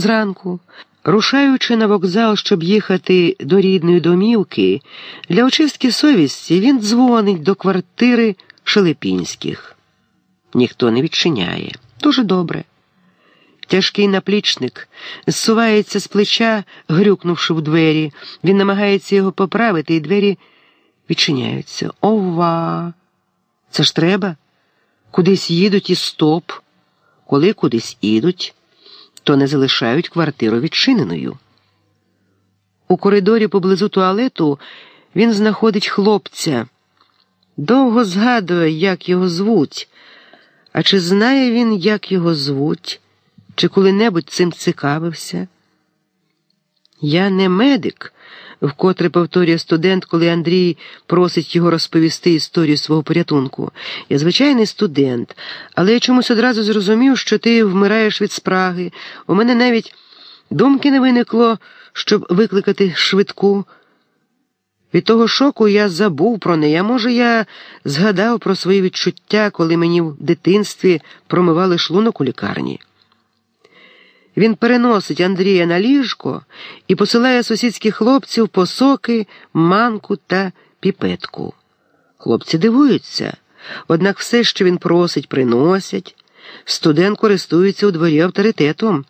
Зранку, рушаючи на вокзал, щоб їхати до рідної домівки, для очистки совісті він дзвонить до квартири Шелепінських. Ніхто не відчиняє. Дуже добре. Тяжкий наплічник зсувається з плеча, грюкнувши в двері. Він намагається його поправити, і двері відчиняються. Ова! Це ж треба. Кудись їдуть і стоп. Коли кудись ідуть, то не залишають квартиру відчиненою. У коридорі поблизу туалету він знаходить хлопця. Довго згадує, як його звуть. А чи знає він, як його звуть, чи коли-небудь цим цікавився? Я не медик, вкотре повторює студент, коли Андрій просить його розповісти історію свого порятунку. Я звичайний студент, але я чомусь одразу зрозумів, що ти вмираєш від спраги. У мене навіть думки не виникло, щоб викликати швидку. Від того шоку я забув про неї, а може, я згадав про свої відчуття, коли мені в дитинстві промивали шлунок у лікарні. Він переносить Андрія на ліжко і посилає сусідських хлопців по соки, манку та піпетку. Хлопці дивуються, однак все, що він просить, приносять. Студент користується у дворі авторитетом.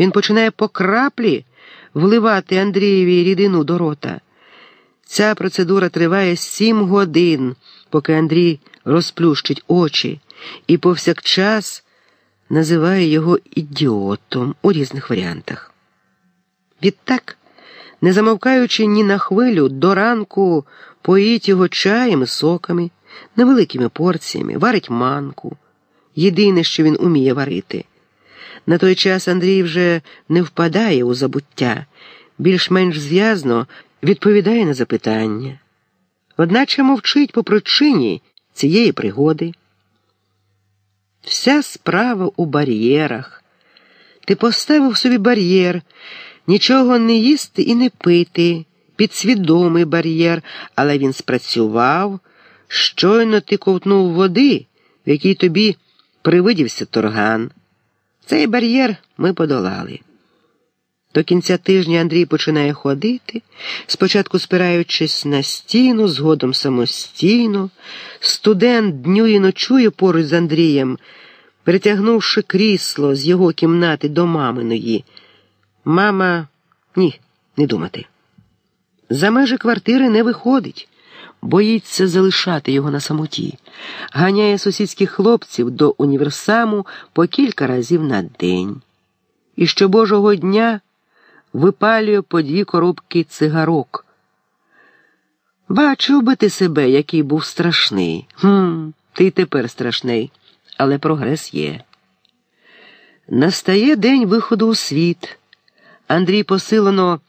Він починає по краплі вливати Андрієві рідину до рота. Ця процедура триває сім годин, поки Андрій розплющить очі і повсякчас називає його ідіотом у різних варіантах. Відтак, не замовкаючи ні на хвилю, до ранку поїть його чаєм і соками, невеликими порціями, варить манку. Єдине, що він уміє варити. На той час Андрій вже не впадає у забуття, більш-менш зв'язно відповідає на запитання, одначе мовчить по причині цієї пригоди. Вся справа у бар'єрах. Ти поставив собі бар'єр, нічого не їсти і не пити, підсвідомий бар'єр, але він спрацював, щойно ти ковтнув води, в якій тобі привидівся торган. Цей бар'єр ми подолали. До кінця тижня Андрій починає ходити, спочатку спираючись на стіну, згодом самостійно. Студент днює і ночує поруч з Андрієм, перетягнувши крісло з його кімнати до маминої. Мама ні, не думати. За межі квартири не виходить, боїться залишати його на самоті, ганяє сусідських хлопців до універсаму по кілька разів на день. І що божого дня випалює по дві коробки цигарок. Бачив би ти себе, який був страшний. Хм, Ти тепер страшний, але прогрес є. Настає день виходу у світ. Андрій посилено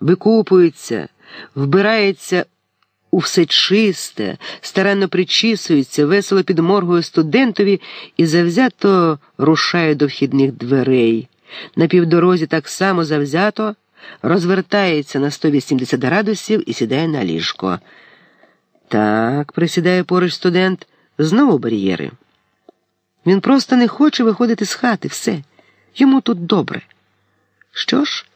викупується, вбирається у все чисте, старанно причісується, весело підморгує студентові і завзято рушає до вхідних дверей. На півдорозі так само завзято розвертається на 180 градусів і сідає на ліжко. Так, присідає поруч студент, знову бар'єри. Він просто не хоче виходити з хати, все. Йому тут добре. Що ж,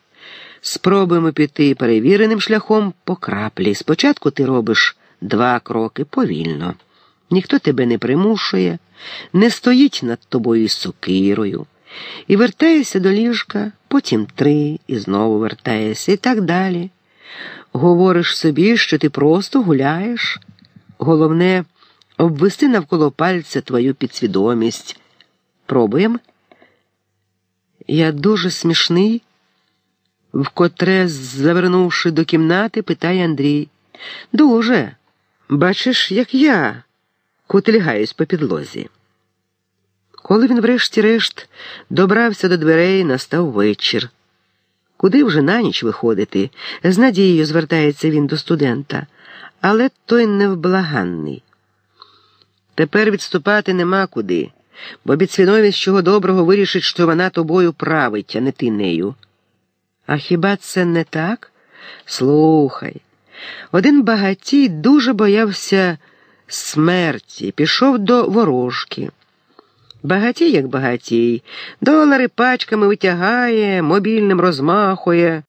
спробуємо піти перевіреним шляхом по краплі. Спочатку ти робиш два кроки повільно. Ніхто тебе не примушує, не стоїть над тобою сокирою. І вертаєшся до ліжка, потім три, і знову вертаєшся, і так далі. Говориш собі, що ти просто гуляєш. Головне обвести навколо пальця твою підсвідомість. Пробуємо. Я дуже смішний, вкотре, завернувши до кімнати, питає Андрій. Дуже. Бачиш, як я котилягаюсь по підлозі. Коли він, врешті-решт, добрався до дверей, настав вечір. Куди вже на ніч виходити? З надією звертається він до студента, але той невблаганний. Тепер відступати нема куди, бо підсвідомість чого доброго вирішить, що вона тобою править, а не ти нею. А хіба це не так? Слухай. Один багатій дуже боявся смерті, пішов до ворожки. Багатій, як багатій, долари пачками витягає, мобільним розмахує.